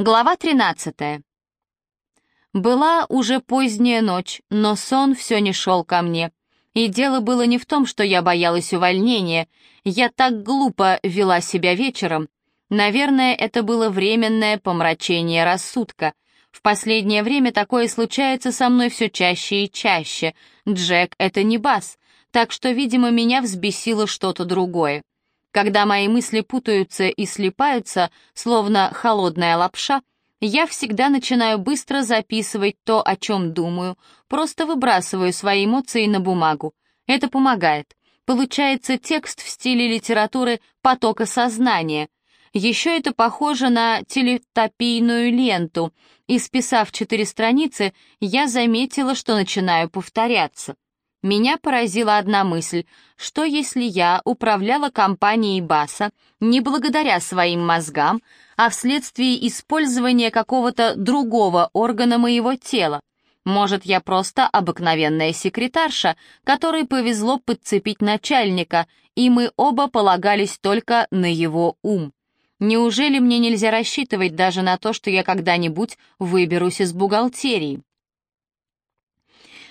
Глава 13. Была уже поздняя ночь, но сон все не шел ко мне. И дело было не в том, что я боялась увольнения. Я так глупо вела себя вечером. Наверное, это было временное помрачение рассудка. В последнее время такое случается со мной все чаще и чаще. Джек — это не бас, так что, видимо, меня взбесило что-то другое. Когда мои мысли путаются и слипаются, словно холодная лапша, я всегда начинаю быстро записывать то, о чем думаю, просто выбрасываю свои эмоции на бумагу. Это помогает. Получается текст в стиле литературы потока сознания. Еще это похоже на телетопийную ленту, и списав четыре страницы, я заметила, что начинаю повторяться. Меня поразила одна мысль, что если я управляла компанией Баса не благодаря своим мозгам, а вследствие использования какого-то другого органа моего тела? Может, я просто обыкновенная секретарша, которой повезло подцепить начальника, и мы оба полагались только на его ум. Неужели мне нельзя рассчитывать даже на то, что я когда-нибудь выберусь из бухгалтерии?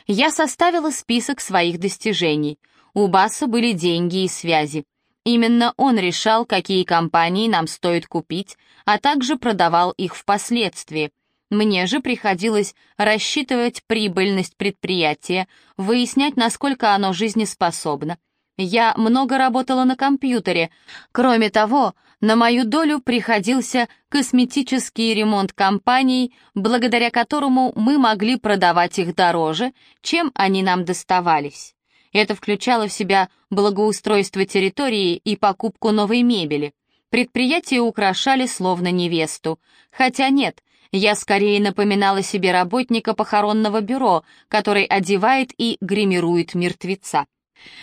Я составила список своих достижений. У Басса были деньги и связи. Именно он решал, какие компании нам стоит купить, а также продавал их впоследствии. Мне же приходилось рассчитывать прибыльность предприятия, выяснять, насколько оно жизнеспособно. Я много работала на компьютере. Кроме того, на мою долю приходился косметический ремонт компаний, благодаря которому мы могли продавать их дороже, чем они нам доставались. Это включало в себя благоустройство территории и покупку новой мебели. Предприятия украшали словно невесту. Хотя нет, я скорее напоминала себе работника похоронного бюро, который одевает и гримирует мертвеца.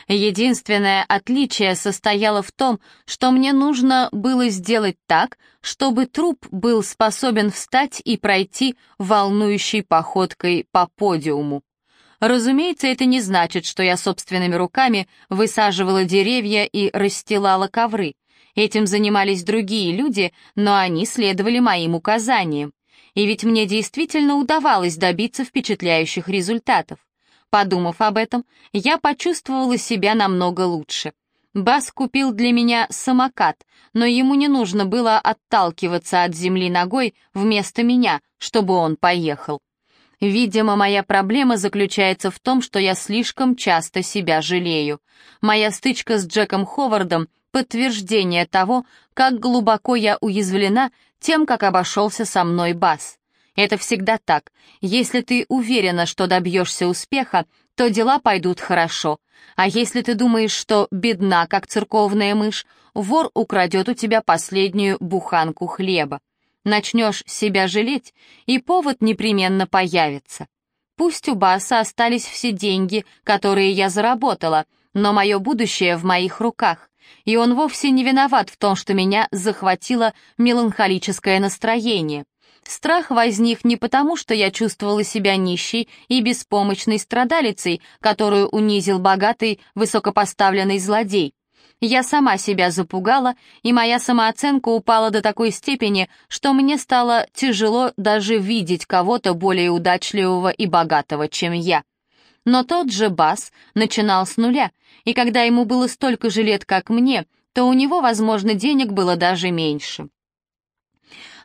Единственное отличие состояло в том, что мне нужно было сделать так, чтобы труп был способен встать и пройти волнующей походкой по подиуму. Разумеется, это не значит, что я собственными руками высаживала деревья и расстилала ковры. Этим занимались другие люди, но они следовали моим указаниям. И ведь мне действительно удавалось добиться впечатляющих результатов. Подумав об этом, я почувствовала себя намного лучше. Бас купил для меня самокат, но ему не нужно было отталкиваться от земли ногой вместо меня, чтобы он поехал. Видимо, моя проблема заключается в том, что я слишком часто себя жалею. Моя стычка с Джеком Ховардом — подтверждение того, как глубоко я уязвлена тем, как обошелся со мной Бас. Это всегда так. Если ты уверена, что добьешься успеха, то дела пойдут хорошо. А если ты думаешь, что бедна, как церковная мышь, вор украдет у тебя последнюю буханку хлеба. Начнешь себя жалеть, и повод непременно появится. Пусть у Баса остались все деньги, которые я заработала, но мое будущее в моих руках, и он вовсе не виноват в том, что меня захватило меланхолическое настроение. Страх возник не потому, что я чувствовала себя нищей и беспомощной страдалицей, которую унизил богатый, высокопоставленный злодей. Я сама себя запугала, и моя самооценка упала до такой степени, что мне стало тяжело даже видеть кого-то более удачливого и богатого, чем я. Но тот же Бас начинал с нуля, и когда ему было столько же лет, как мне, то у него, возможно, денег было даже меньше.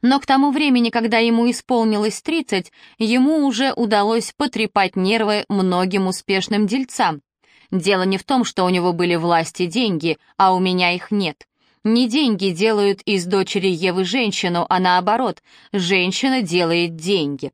Но к тому времени, когда ему исполнилось 30, ему уже удалось потрепать нервы многим успешным дельцам. Дело не в том, что у него были власть и деньги, а у меня их нет. Не деньги делают из дочери Евы женщину, а наоборот, женщина делает деньги.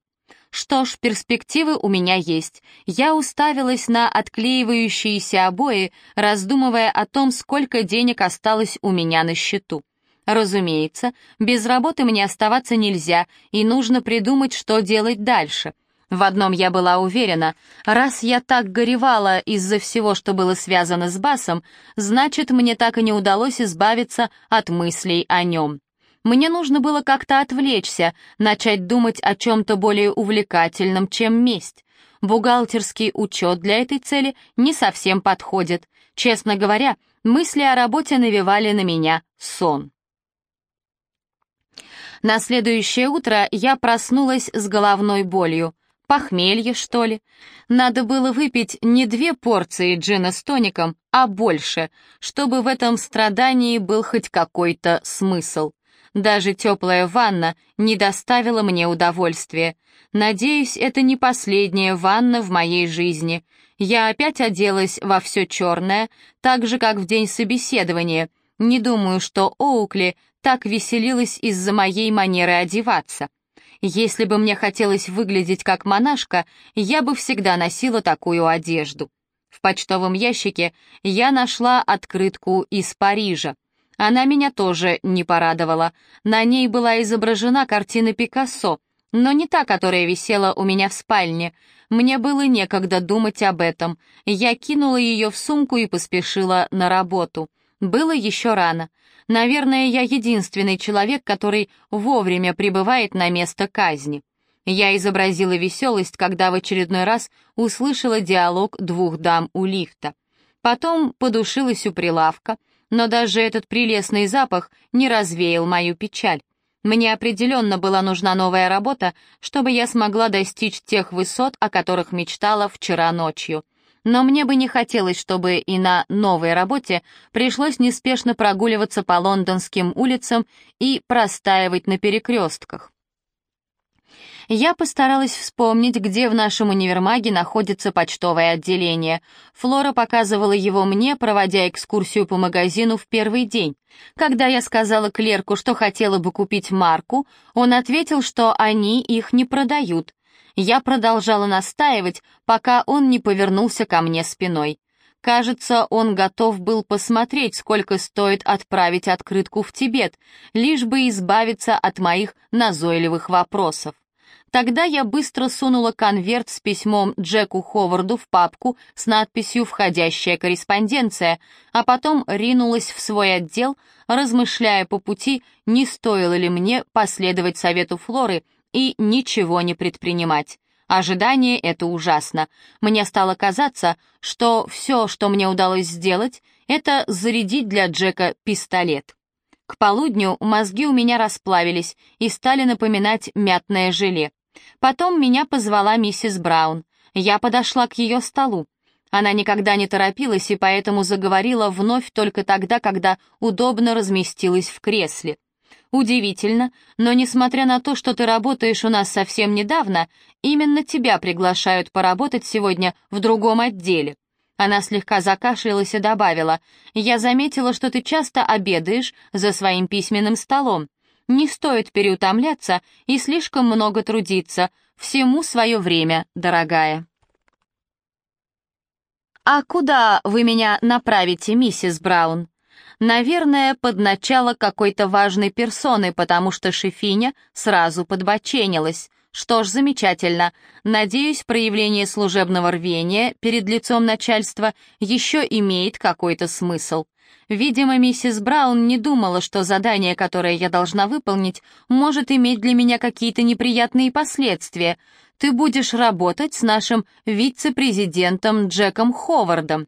Что ж, перспективы у меня есть. Я уставилась на отклеивающиеся обои, раздумывая о том, сколько денег осталось у меня на счету. Разумеется, без работы мне оставаться нельзя, и нужно придумать, что делать дальше. В одном я была уверена, раз я так горевала из-за всего, что было связано с Басом, значит, мне так и не удалось избавиться от мыслей о нем. Мне нужно было как-то отвлечься, начать думать о чем-то более увлекательном, чем месть. Бухгалтерский учет для этой цели не совсем подходит. Честно говоря, мысли о работе навевали на меня сон. На следующее утро я проснулась с головной болью. Похмелье, что ли? Надо было выпить не две порции джина с тоником, а больше, чтобы в этом страдании был хоть какой-то смысл. Даже теплая ванна не доставила мне удовольствия. Надеюсь, это не последняя ванна в моей жизни. Я опять оделась во все черное, так же, как в день собеседования. Не думаю, что Оукли так веселилась из-за моей манеры одеваться. Если бы мне хотелось выглядеть как монашка, я бы всегда носила такую одежду. В почтовом ящике я нашла открытку из Парижа. Она меня тоже не порадовала. На ней была изображена картина Пикассо, но не та, которая висела у меня в спальне. Мне было некогда думать об этом. Я кинула ее в сумку и поспешила на работу. Было еще рано. Наверное, я единственный человек, который вовремя прибывает на место казни. Я изобразила веселость, когда в очередной раз услышала диалог двух дам у лифта. Потом подушилась у прилавка, но даже этот прелестный запах не развеял мою печаль. Мне определенно была нужна новая работа, чтобы я смогла достичь тех высот, о которых мечтала вчера ночью. Но мне бы не хотелось, чтобы и на новой работе пришлось неспешно прогуливаться по лондонским улицам и простаивать на перекрестках. Я постаралась вспомнить, где в нашем универмаге находится почтовое отделение. Флора показывала его мне, проводя экскурсию по магазину в первый день. Когда я сказала клерку, что хотела бы купить марку, он ответил, что они их не продают. Я продолжала настаивать, пока он не повернулся ко мне спиной. Кажется, он готов был посмотреть, сколько стоит отправить открытку в Тибет, лишь бы избавиться от моих назойливых вопросов. Тогда я быстро сунула конверт с письмом Джеку Ховарду в папку с надписью «Входящая корреспонденция», а потом ринулась в свой отдел, размышляя по пути, не стоило ли мне последовать совету Флоры и ничего не предпринимать. Ожидание — это ужасно. Мне стало казаться, что все, что мне удалось сделать, это зарядить для Джека пистолет. К полудню мозги у меня расплавились и стали напоминать мятное желе. Потом меня позвала миссис Браун. Я подошла к ее столу. Она никогда не торопилась и поэтому заговорила вновь только тогда, когда удобно разместилась в кресле. Удивительно, но несмотря на то, что ты работаешь у нас совсем недавно, именно тебя приглашают поработать сегодня в другом отделе. Она слегка закашлялась и добавила, «Я заметила, что ты часто обедаешь за своим письменным столом. Не стоит переутомляться и слишком много трудиться. Всему свое время, дорогая. «А куда вы меня направите, миссис Браун?» Наверное, под начало какой-то важной персоны, потому что Шефиня сразу подбоченилась. Что ж, замечательно. Надеюсь, проявление служебного рвения перед лицом начальства еще имеет какой-то смысл. Видимо, миссис Браун не думала, что задание, которое я должна выполнить, может иметь для меня какие-то неприятные последствия. Ты будешь работать с нашим вице-президентом Джеком Ховардом.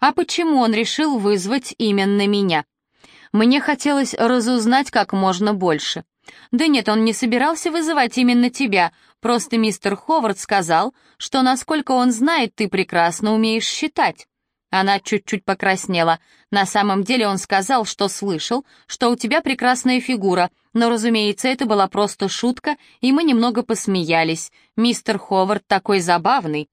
А почему он решил вызвать именно меня? Мне хотелось разузнать как можно больше. Да нет, он не собирался вызывать именно тебя, просто мистер Ховард сказал, что, насколько он знает, ты прекрасно умеешь считать. Она чуть-чуть покраснела. На самом деле он сказал, что слышал, что у тебя прекрасная фигура, но, разумеется, это была просто шутка, и мы немного посмеялись. Мистер Ховард такой забавный.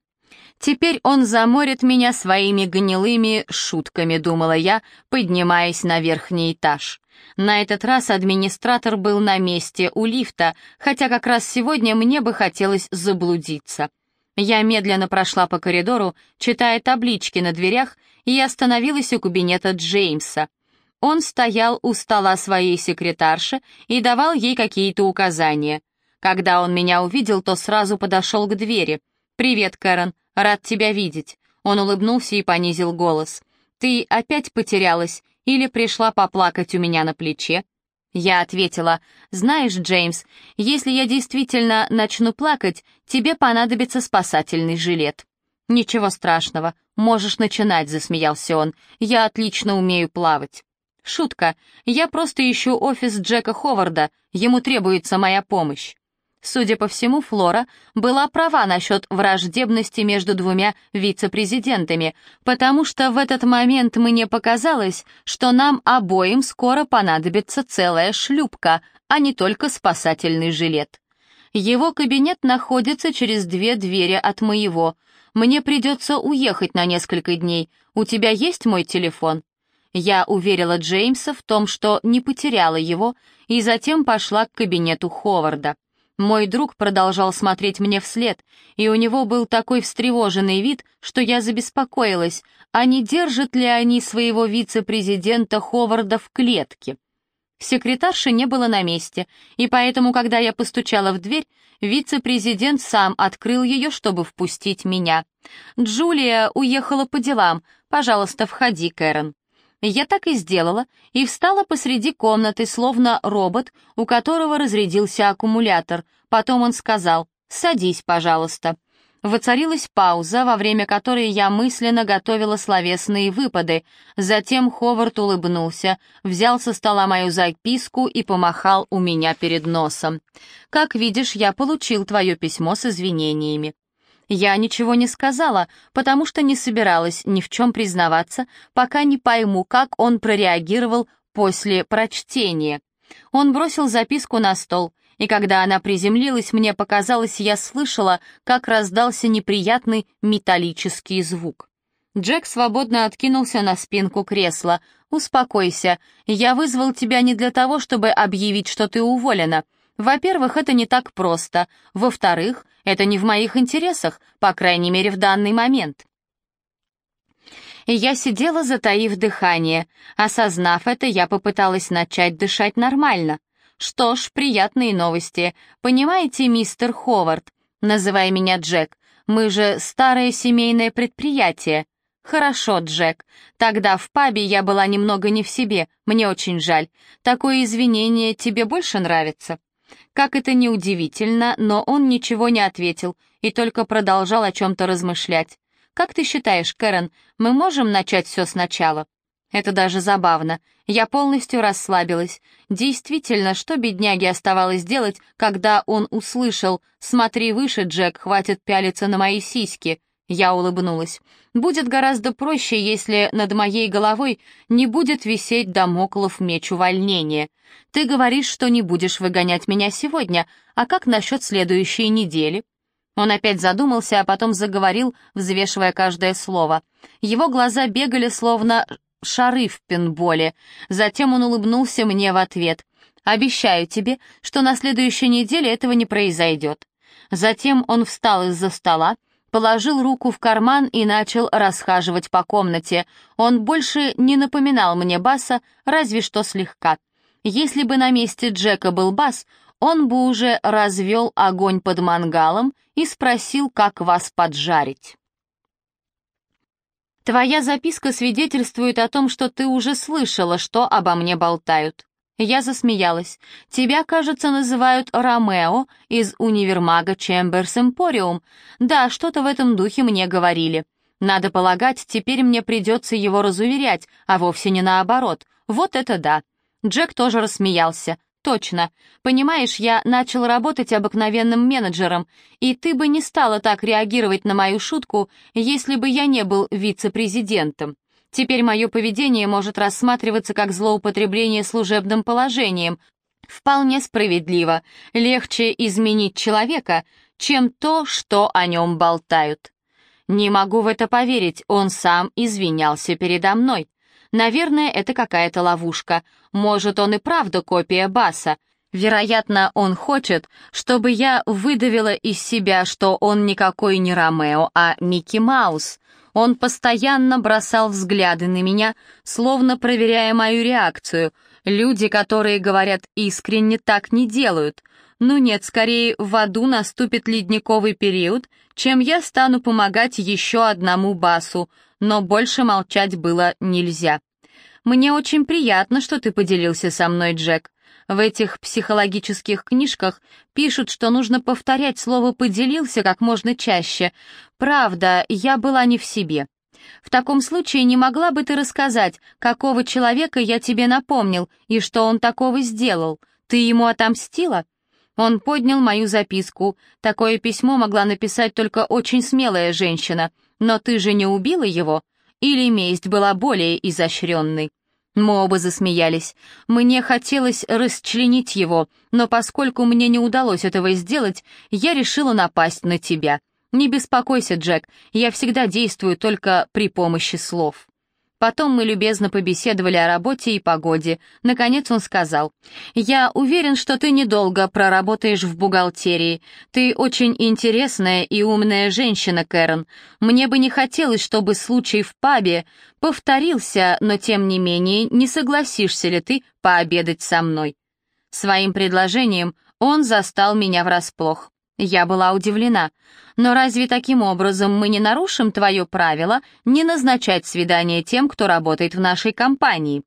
Теперь он заморит меня своими гнилыми шутками, думала я, поднимаясь на верхний этаж. На этот раз администратор был на месте у лифта, хотя как раз сегодня мне бы хотелось заблудиться. Я медленно прошла по коридору, читая таблички на дверях, и остановилась у кабинета Джеймса. Он стоял у стола своей секретарши и давал ей какие-то указания. Когда он меня увидел, то сразу подошел к двери. «Привет, Кэрон, рад тебя видеть». Он улыбнулся и понизил голос. «Ты опять потерялась или пришла поплакать у меня на плече?» Я ответила, «Знаешь, Джеймс, если я действительно начну плакать, тебе понадобится спасательный жилет». «Ничего страшного, можешь начинать», — засмеялся он. «Я отлично умею плавать». Шутка. Я просто ищу офис Джека Ховарда. Ему требуется моя помощь. Судя по всему, Флора была права насчет враждебности между двумя вице-президентами, потому что в этот момент мне показалось, что нам обоим скоро понадобится целая шлюпка, а не только спасательный жилет. Его кабинет находится через две двери от моего. Мне придется уехать на несколько дней. У тебя есть мой телефон?» Я уверила Джеймса в том, что не потеряла его, и затем пошла к кабинету Ховарда. Мой друг продолжал смотреть мне вслед, и у него был такой встревоженный вид, что я забеспокоилась, а не держат ли они своего вице-президента Ховарда в клетке. Секретарши не было на месте, и поэтому, когда я постучала в дверь, вице-президент сам открыл ее, чтобы впустить меня. «Джулия уехала по делам. Пожалуйста, входи, Кэрон». Я так и сделала и встала посреди комнаты, словно робот, у которого разрядился аккумулятор. Потом он сказал «Садись, пожалуйста». Воцарилась пауза, во время которой я мысленно готовила словесные выпады. Затем Ховард улыбнулся, взял со стола мою записку и помахал у меня перед носом. «Как видишь, я получил твое письмо с извинениями. Я ничего не сказала, потому что не собиралась ни в чем признаваться, пока не пойму, как он прореагировал после прочтения. Он бросил записку на стол, и когда она приземлилась, мне показалось, я слышала, как раздался неприятный металлический звук. Джек свободно откинулся на спинку кресла. «Успокойся, я вызвал тебя не для того, чтобы объявить, что ты уволена. Во-первых, это не так просто. Во-вторых, это не в моих интересах, по крайней мере, в данный момент. Я сидела, затаив дыхание. Осознав это, я попыталась начать дышать нормально. Что ж, приятные новости. Понимаете, мистер Ховард, называй меня Джек, мы же старое семейное предприятие. Хорошо, Джек. Тогда в пабе я была немного не в себе, мне очень жаль. Такое извинение тебе больше нравится? Как это ни удивительно, но он ничего не ответил и только продолжал о чем-то размышлять. «Как ты считаешь, Кэрон, мы можем начать все сначала?» Это даже забавно. Я полностью расслабилась. Действительно, что бедняге оставалось делать, когда он услышал «Смотри выше, Джек, хватит пялиться на мои сиськи», я улыбнулась. «Будет гораздо проще, если над моей головой не будет висеть домоклов меч увольнения. Ты говоришь, что не будешь выгонять меня сегодня, а как насчет следующей недели?» Он опять задумался, а потом заговорил, взвешивая каждое слово. Его глаза бегали, словно шары в пинболе. Затем он улыбнулся мне в ответ. «Обещаю тебе, что на следующей неделе этого не произойдет». Затем он встал из-за стола, положил руку в карман и начал расхаживать по комнате. Он больше не напоминал мне Баса, разве что слегка. Если бы на месте Джека был Бас, он бы уже развел огонь под мангалом и спросил, как вас поджарить. Твоя записка свидетельствует о том, что ты уже слышала, что обо мне болтают. Я засмеялась. «Тебя, кажется, называют Ромео из универмага Чемберс Эмпориум. Да, что-то в этом духе мне говорили. Надо полагать, теперь мне придется его разуверять, а вовсе не наоборот. Вот это да». Джек тоже рассмеялся. «Точно. Понимаешь, я начал работать обыкновенным менеджером, и ты бы не стала так реагировать на мою шутку, если бы я не был вице-президентом. Теперь мое поведение может рассматриваться как злоупотребление служебным положением. Вполне справедливо. Легче изменить человека, чем то, что о нем болтают. Не могу в это поверить, он сам извинялся передо мной. Наверное, это какая-то ловушка. Может, он и правда копия Баса. Вероятно, он хочет, чтобы я выдавила из себя, что он никакой не Ромео, а Микки Маус. Он постоянно бросал взгляды на меня, словно проверяя мою реакцию. Люди, которые говорят искренне, так не делают. Ну нет, скорее в аду наступит ледниковый период, чем я стану помогать еще одному басу, но больше молчать было нельзя. Мне очень приятно, что ты поделился со мной, Джек. В этих психологических книжках пишут, что нужно повторять слово «поделился» как можно чаще. Правда, я была не в себе. В таком случае не могла бы ты рассказать, какого человека я тебе напомнил и что он такого сделал? Ты ему отомстила?» Он поднял мою записку. Такое письмо могла написать только очень смелая женщина. Но ты же не убила его? Или месть была более изощренной? Мы оба засмеялись. Мне хотелось расчленить его, но поскольку мне не удалось этого сделать, я решила напасть на тебя. Не беспокойся, Джек, я всегда действую только при помощи слов. Потом мы любезно побеседовали о работе и погоде. Наконец он сказал, «Я уверен, что ты недолго проработаешь в бухгалтерии. Ты очень интересная и умная женщина, Кэрон. Мне бы не хотелось, чтобы случай в пабе повторился, но тем не менее не согласишься ли ты пообедать со мной?» Своим предложением он застал меня врасплох. Я была удивлена. Но разве таким образом мы не нарушим твое правило не назначать свидание тем, кто работает в нашей компании?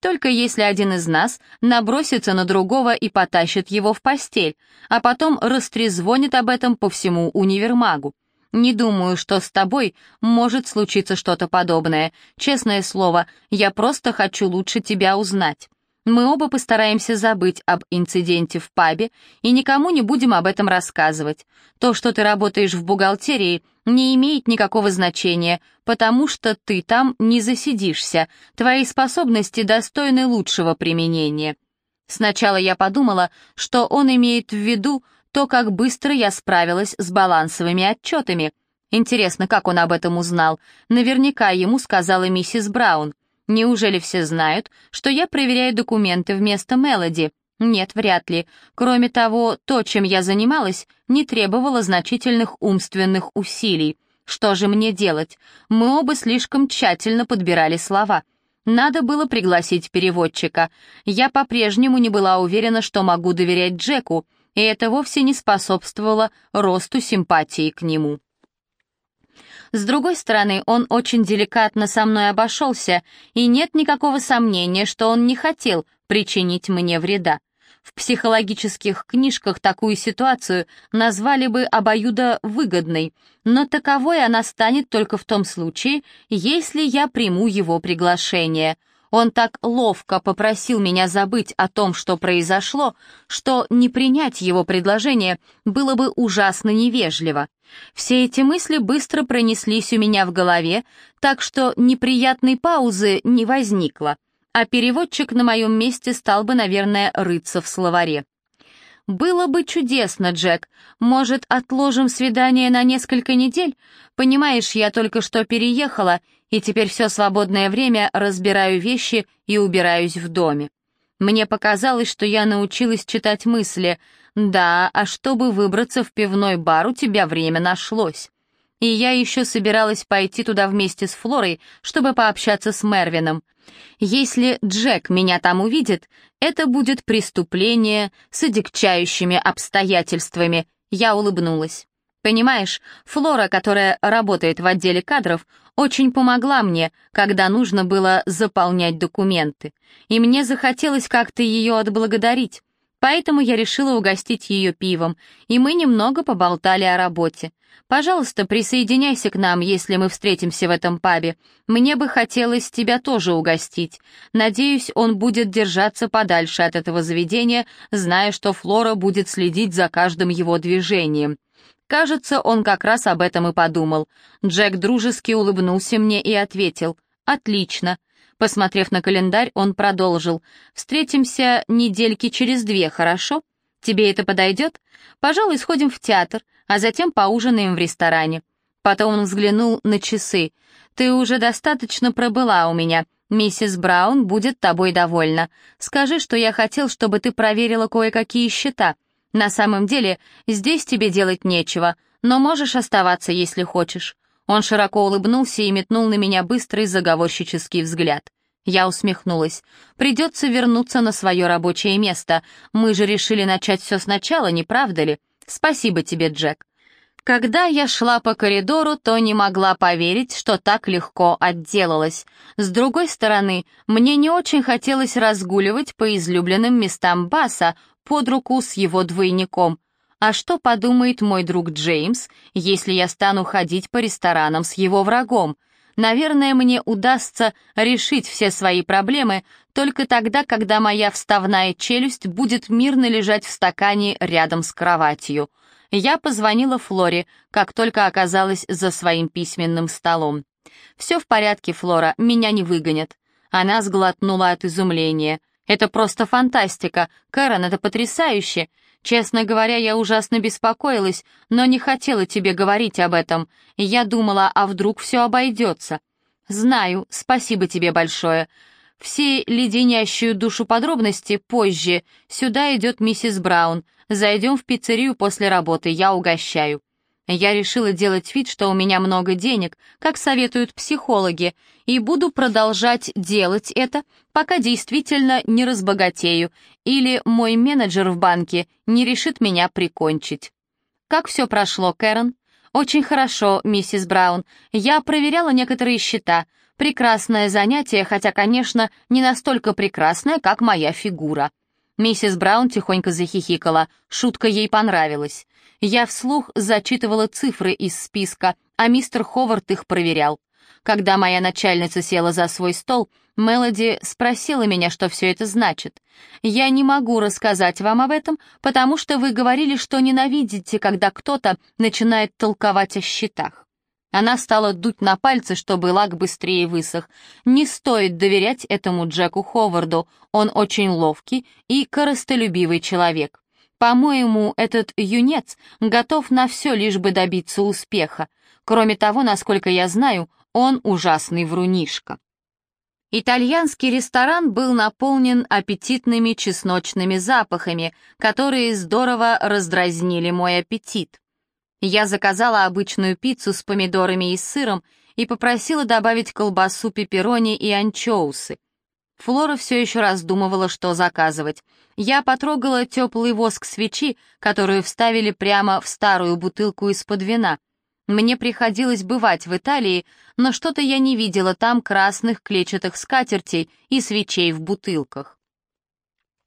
Только если один из нас набросится на другого и потащит его в постель, а потом растрезвонит об этом по всему универмагу. Не думаю, что с тобой может случиться что-то подобное. Честное слово, я просто хочу лучше тебя узнать. Мы оба постараемся забыть об инциденте в пабе и никому не будем об этом рассказывать. То, что ты работаешь в бухгалтерии, не имеет никакого значения, потому что ты там не засидишься, твои способности достойны лучшего применения. Сначала я подумала, что он имеет в виду то, как быстро я справилась с балансовыми отчетами. Интересно, как он об этом узнал. Наверняка ему сказала миссис Браун. Неужели все знают, что я проверяю документы вместо Мелоди? Нет, вряд ли. Кроме того, то, чем я занималась, не требовало значительных умственных усилий. Что же мне делать? Мы оба слишком тщательно подбирали слова. Надо было пригласить переводчика. Я по-прежнему не была уверена, что могу доверять Джеку, и это вовсе не способствовало росту симпатии к нему. С другой стороны, он очень деликатно со мной обошелся, и нет никакого сомнения, что он не хотел причинить мне вреда. В психологических книжках такую ситуацию назвали бы обоюдовыгодной, но таковой она станет только в том случае, если я приму его приглашение — он так ловко попросил меня забыть о том, что произошло, что не принять его предложение было бы ужасно невежливо. Все эти мысли быстро пронеслись у меня в голове, так что неприятной паузы не возникло, а переводчик на моем месте стал бы, наверное, рыться в словаре. «Было бы чудесно, Джек. Может, отложим свидание на несколько недель? Понимаешь, я только что переехала, и теперь все свободное время разбираю вещи и убираюсь в доме. Мне показалось, что я научилась читать мысли. Да, а чтобы выбраться в пивной бар, у тебя время нашлось. И я еще собиралась пойти туда вместе с Флорой, чтобы пообщаться с Мервином. Если Джек меня там увидит, это будет преступление с одекчающими обстоятельствами. Я улыбнулась. Понимаешь, Флора, которая работает в отделе кадров, очень помогла мне, когда нужно было заполнять документы. И мне захотелось как-то ее отблагодарить. Поэтому я решила угостить ее пивом, и мы немного поболтали о работе. Пожалуйста, присоединяйся к нам, если мы встретимся в этом пабе. Мне бы хотелось тебя тоже угостить. Надеюсь, он будет держаться подальше от этого заведения, зная, что Флора будет следить за каждым его движением. Кажется, он как раз об этом и подумал. Джек дружески улыбнулся мне и ответил «Отлично». Посмотрев на календарь, он продолжил. «Встретимся недельки через две, хорошо? Тебе это подойдет? Пожалуй, сходим в театр, а затем поужинаем в ресторане». Потом он взглянул на часы. «Ты уже достаточно пробыла у меня. Миссис Браун будет тобой довольна. Скажи, что я хотел, чтобы ты проверила кое-какие счета. На самом деле, здесь тебе делать нечего, но можешь оставаться, если хочешь. Он широко улыбнулся и метнул на меня быстрый заговорщический взгляд. Я усмехнулась. «Придется вернуться на свое рабочее место. Мы же решили начать все сначала, не правда ли? Спасибо тебе, Джек». Когда я шла по коридору, то не могла поверить, что так легко отделалась. С другой стороны, мне не очень хотелось разгуливать по излюбленным местам Баса под руку с его двойником. А что подумает мой друг Джеймс, если я стану ходить по ресторанам с его врагом? Наверное, мне удастся решить все свои проблемы только тогда, когда моя вставная челюсть будет мирно лежать в стакане рядом с кроватью. Я позвонила Флоре, как только оказалась за своим письменным столом. «Все в порядке, Флора, меня не выгонят». Она сглотнула от изумления. «Это просто фантастика. Кэрон, это потрясающе. Честно говоря, я ужасно беспокоилась, но не хотела тебе говорить об этом. Я думала, а вдруг все обойдется. Знаю, спасибо тебе большое. Все леденящую душу подробности позже. Сюда идет миссис Браун. Зайдем в пиццерию после работы, я угощаю. Я решила делать вид, что у меня много денег, как советуют психологи, и буду продолжать делать это, пока действительно не разбогатею или мой менеджер в банке не решит меня прикончить. Как все прошло, Кэрон? Очень хорошо, миссис Браун. Я проверяла некоторые счета. Прекрасное занятие, хотя, конечно, не настолько прекрасное, как моя фигура. Миссис Браун тихонько захихикала, шутка ей понравилась. Я вслух зачитывала цифры из списка, а мистер Ховард их проверял. Когда моя начальница села за свой стол, Мелоди спросила меня, что все это значит. «Я не могу рассказать вам об этом, потому что вы говорили, что ненавидите, когда кто-то начинает толковать о счетах». Она стала дуть на пальцы, чтобы лак быстрее высох. Не стоит доверять этому Джеку Ховарду, он очень ловкий и коростолюбивый человек. По-моему, этот юнец готов на все, лишь бы добиться успеха. Кроме того, насколько я знаю, он ужасный врунишка. Итальянский ресторан был наполнен аппетитными чесночными запахами, которые здорово раздразнили мой аппетит. Я заказала обычную пиццу с помидорами и сыром и попросила добавить колбасу пепперони и анчоусы. Флора все еще раздумывала, что заказывать. Я потрогала теплый воск свечи, которую вставили прямо в старую бутылку из-под вина. Мне приходилось бывать в Италии, но что-то я не видела там красных клетчатых скатертей и свечей в бутылках.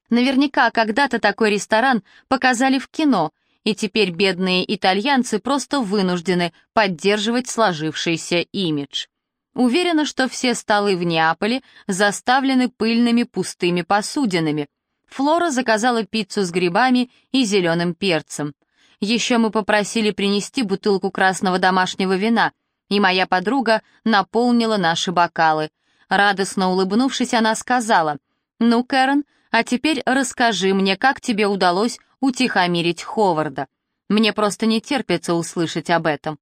Наверняка когда-то такой ресторан показали в кино, и теперь бедные итальянцы просто вынуждены поддерживать сложившийся имидж. Уверена, что все столы в Неаполе заставлены пыльными пустыми посудинами. Флора заказала пиццу с грибами и зеленым перцем. Еще мы попросили принести бутылку красного домашнего вина, и моя подруга наполнила наши бокалы. Радостно улыбнувшись, она сказала, «Ну, Кэрон, а теперь расскажи мне, как тебе удалось утихомирить Ховарда. Мне просто не терпится услышать об этом.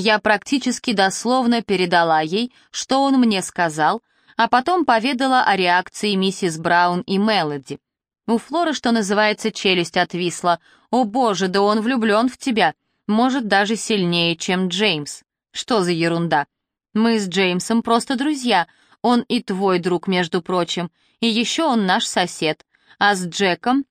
Я практически дословно передала ей, что он мне сказал, а потом поведала о реакции миссис Браун и Мелоди. У Флоры, что называется, челюсть отвисла. «О боже, да он влюблен в тебя! Может, даже сильнее, чем Джеймс. Что за ерунда? Мы с Джеймсом просто друзья. Он и твой друг, между прочим. И еще он наш сосед. А с Джеком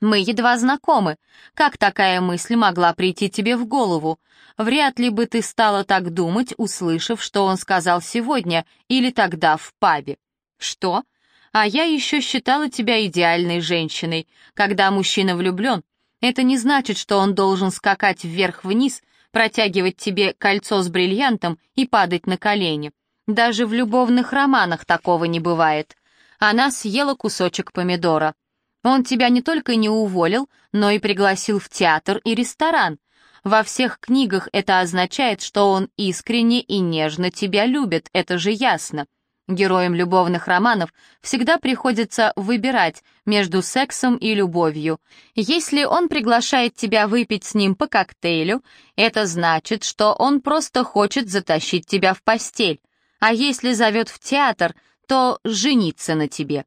мы едва знакомы. Как такая мысль могла прийти тебе в голову? Вряд ли бы ты стала так думать, услышав, что он сказал сегодня или тогда в пабе. Что? А я еще считала тебя идеальной женщиной. Когда мужчина влюблен, это не значит, что он должен скакать вверх-вниз, протягивать тебе кольцо с бриллиантом и падать на колени. Даже в любовных романах такого не бывает. Она съела кусочек помидора. Он тебя не только не уволил, но и пригласил в театр и ресторан. Во всех книгах это означает, что он искренне и нежно тебя любит, это же ясно. Героям любовных романов всегда приходится выбирать между сексом и любовью. Если он приглашает тебя выпить с ним по коктейлю, это значит, что он просто хочет затащить тебя в постель. А если зовет в театр, то жениться на тебе.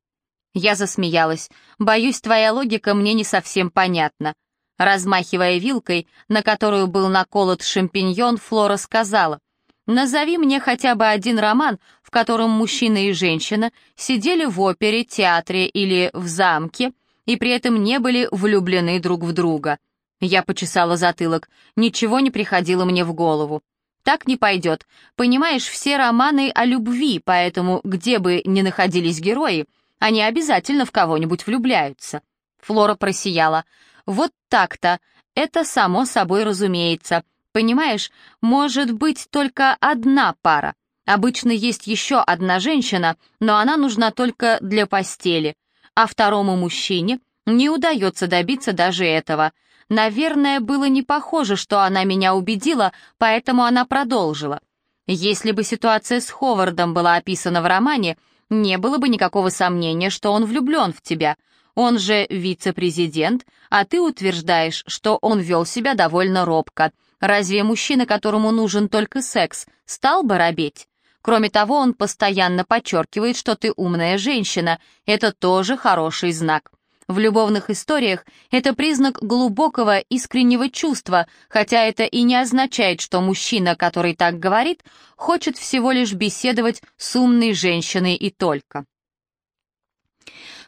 Я засмеялась. «Боюсь, твоя логика мне не совсем понятна». Размахивая вилкой, на которую был наколот шампиньон, Флора сказала, «Назови мне хотя бы один роман, в котором мужчина и женщина сидели в опере, театре или в замке и при этом не были влюблены друг в друга». Я почесала затылок. Ничего не приходило мне в голову. Так не пойдет. Понимаешь, все романы о любви, поэтому где бы ни находились герои, они обязательно в кого-нибудь влюбляются. Флора просияла. Вот так-то. Это само собой разумеется. Понимаешь, может быть только одна пара. Обычно есть еще одна женщина, но она нужна только для постели, а второму мужчине не удается добиться даже этого. Наверное, было не похоже, что она меня убедила, поэтому она продолжила. Если бы ситуация с Ховардом была описана в романе, не было бы никакого сомнения, что он влюблен в тебя. Он же вице-президент, а ты утверждаешь, что он вел себя довольно робко. Разве мужчина, которому нужен только секс, стал бы робеть? Кроме того, он постоянно подчеркивает, что ты умная женщина. Это тоже хороший знак. В любовных историях это признак глубокого искреннего чувства, хотя это и не означает, что мужчина, который так говорит, хочет всего лишь беседовать с умной женщиной и только.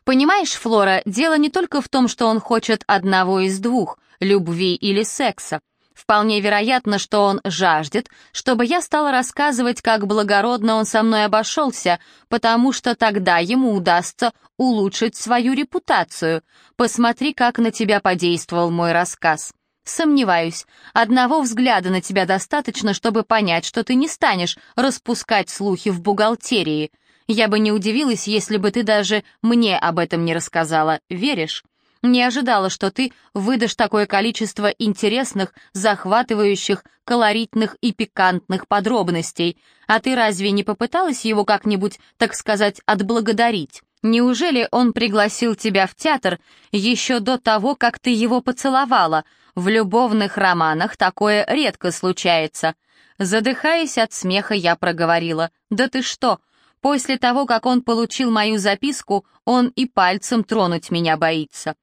Понимаешь, Флора, дело не только в том, что он хочет одного из двух — любви или секса. Вполне вероятно, что он жаждет, чтобы я стала рассказывать, как благородно он со мной обошелся, потому что тогда ему удастся улучшить свою репутацию. Посмотри, как на тебя подействовал мой рассказ. Сомневаюсь, одного взгляда на тебя достаточно, чтобы понять, что ты не станешь распускать слухи в бухгалтерии. Я бы не удивилась, если бы ты даже мне об этом не рассказала, веришь? Не ожидала, что ты выдашь такое количество интересных, захватывающих, колоритных и пикантных подробностей. А ты разве не попыталась его как-нибудь, так сказать, отблагодарить? Неужели он пригласил тебя в театр еще до того, как ты его поцеловала? В любовных романах такое редко случается. Задыхаясь от смеха, я проговорила. «Да ты что? После того, как он получил мою записку, он и пальцем тронуть меня боится».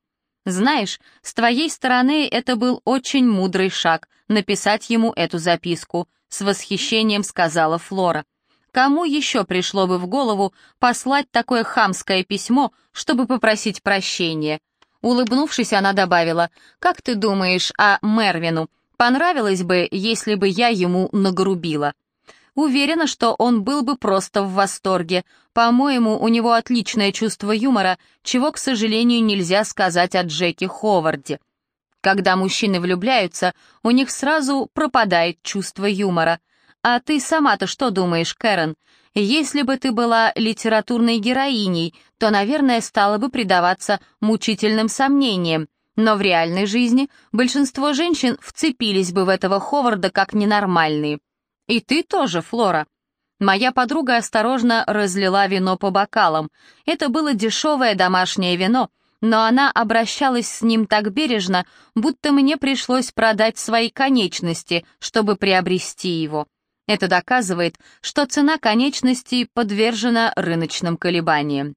Знаешь, с твоей стороны это был очень мудрый шаг — написать ему эту записку, с восхищением сказала Флора. Кому еще пришло бы в голову послать такое хамское письмо, чтобы попросить прощения? Улыбнувшись, она добавила, «Как ты думаешь, а Мервину понравилось бы, если бы я ему нагрубила?» Уверена, что он был бы просто в восторге. По-моему, у него отличное чувство юмора, чего, к сожалению, нельзя сказать о Джеки Ховарде. Когда мужчины влюбляются, у них сразу пропадает чувство юмора. А ты сама-то что думаешь, Кэрон? Если бы ты была литературной героиней, то, наверное, стала бы предаваться мучительным сомнениям. Но в реальной жизни большинство женщин вцепились бы в этого Ховарда как ненормальные. «И ты тоже, Флора». Моя подруга осторожно разлила вино по бокалам. Это было дешевое домашнее вино, но она обращалась с ним так бережно, будто мне пришлось продать свои конечности, чтобы приобрести его. Это доказывает, что цена конечностей подвержена рыночным колебаниям.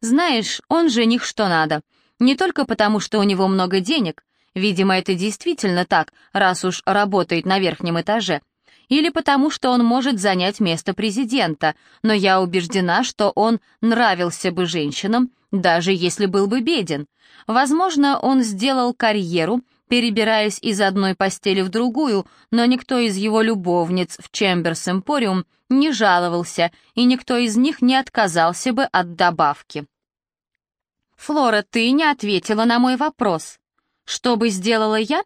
Знаешь, он жених что надо. Не только потому, что у него много денег, видимо, это действительно так, раз уж работает на верхнем этаже, или потому, что он может занять место президента, но я убеждена, что он нравился бы женщинам, даже если был бы беден. Возможно, он сделал карьеру, перебираясь из одной постели в другую, но никто из его любовниц в Чемберс Эмпориум не жаловался, и никто из них не отказался бы от добавки. «Флора, ты не ответила на мой вопрос. Что бы сделала я?»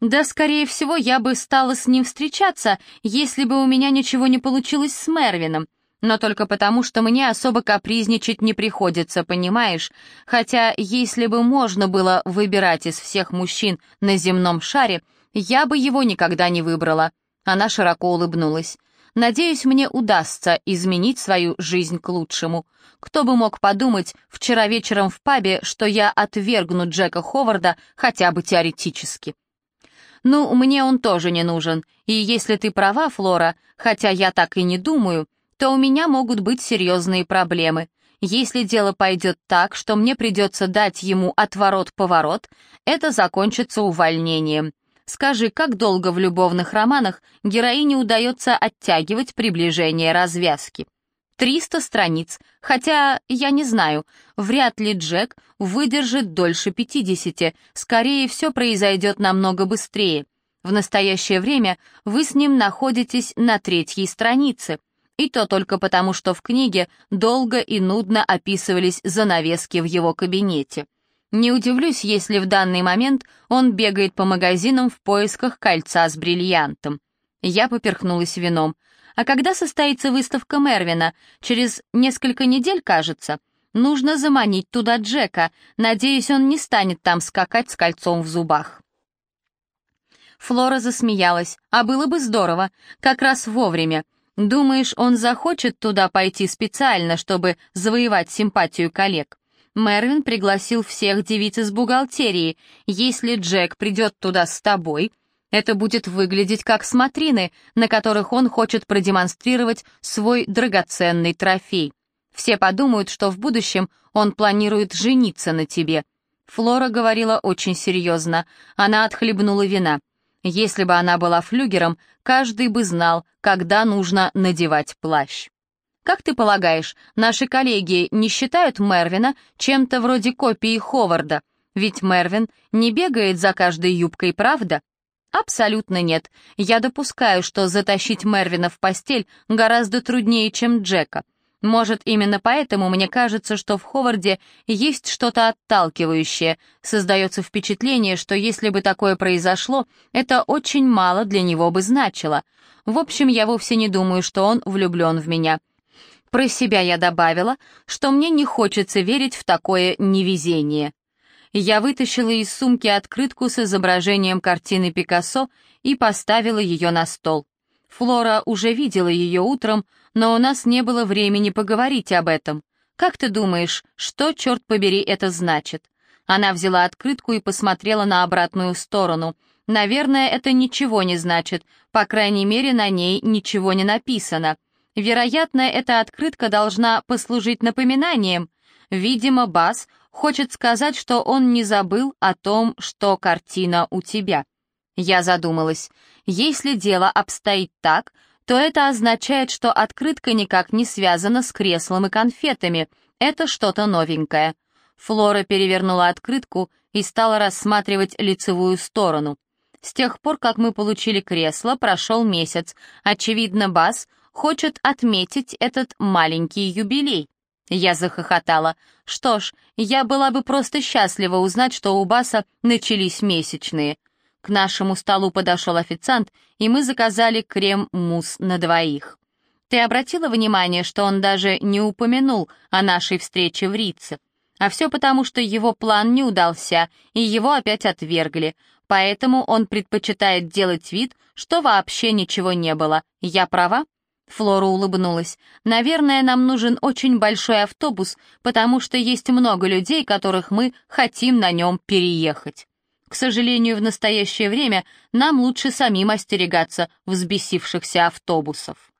Да, скорее всего, я бы стала с ним встречаться, если бы у меня ничего не получилось с Мервином. Но только потому, что мне особо капризничать не приходится, понимаешь? Хотя, если бы можно было выбирать из всех мужчин на земном шаре, я бы его никогда не выбрала. Она широко улыбнулась. Надеюсь, мне удастся изменить свою жизнь к лучшему. Кто бы мог подумать вчера вечером в пабе, что я отвергну Джека Ховарда хотя бы теоретически. Ну, мне он тоже не нужен, и если ты права, Флора, хотя я так и не думаю, то у меня могут быть серьезные проблемы. Если дело пойдет так, что мне придется дать ему отворот-поворот, это закончится увольнением. Скажи, как долго в любовных романах героине удается оттягивать приближение развязки? 300 страниц, хотя, я не знаю, вряд ли Джек выдержит дольше 50, скорее все произойдет намного быстрее. В настоящее время вы с ним находитесь на третьей странице, и то только потому, что в книге долго и нудно описывались занавески в его кабинете. Не удивлюсь, если в данный момент он бегает по магазинам в поисках кольца с бриллиантом. Я поперхнулась вином. А когда состоится выставка Мервина? Через несколько недель, кажется. Нужно заманить туда Джека. Надеюсь, он не станет там скакать с кольцом в зубах. Флора засмеялась. А было бы здорово. Как раз вовремя. Думаешь, он захочет туда пойти специально, чтобы завоевать симпатию коллег? Мервин пригласил всех девиц из бухгалтерии. Если Джек придет туда с тобой, это будет выглядеть как смотрины, на которых он хочет продемонстрировать свой драгоценный трофей. Все подумают, что в будущем он планирует жениться на тебе. Флора говорила очень серьезно. Она отхлебнула вина. Если бы она была флюгером, каждый бы знал, когда нужно надевать плащ. Как ты полагаешь, наши коллеги не считают Мервина чем-то вроде копии Ховарда? Ведь Мервин не бегает за каждой юбкой, правда? Абсолютно нет. Я допускаю, что затащить Мервина в постель гораздо труднее, чем Джека. Может, именно поэтому мне кажется, что в Ховарде есть что-то отталкивающее. Создается впечатление, что если бы такое произошло, это очень мало для него бы значило. В общем, я вовсе не думаю, что он влюблен в меня. Про себя я добавила, что мне не хочется верить в такое невезение. Я вытащила из сумки открытку с изображением картины Пикассо и поставила ее на стол. Флора уже видела ее утром, но у нас не было времени поговорить об этом. Как ты думаешь, что, черт побери, это значит? Она взяла открытку и посмотрела на обратную сторону. Наверное, это ничего не значит, по крайней мере, на ней ничего не написано. Вероятно, эта открытка должна послужить напоминанием. Видимо, Бас хочет сказать, что он не забыл о том, что картина у тебя. Я задумалась. Если дело обстоит так, то это означает, что открытка никак не связана с креслом и конфетами. Это что-то новенькое. Флора перевернула открытку и стала рассматривать лицевую сторону. С тех пор, как мы получили кресло, прошел месяц. Очевидно, Бас хочет отметить этот маленький юбилей. Я захохотала. Что ж, я была бы просто счастлива узнать, что у Баса начались месячные. К нашему столу подошел официант, и мы заказали крем-мусс на двоих. Ты обратила внимание, что он даже не упомянул о нашей встрече в Рице? А все потому, что его план не удался, и его опять отвергли, поэтому он предпочитает делать вид, что вообще ничего не было. Я права? Флора улыбнулась. «Наверное, нам нужен очень большой автобус, потому что есть много людей, которых мы хотим на нем переехать». К сожалению, в настоящее время нам лучше самим остерегаться взбесившихся автобусов.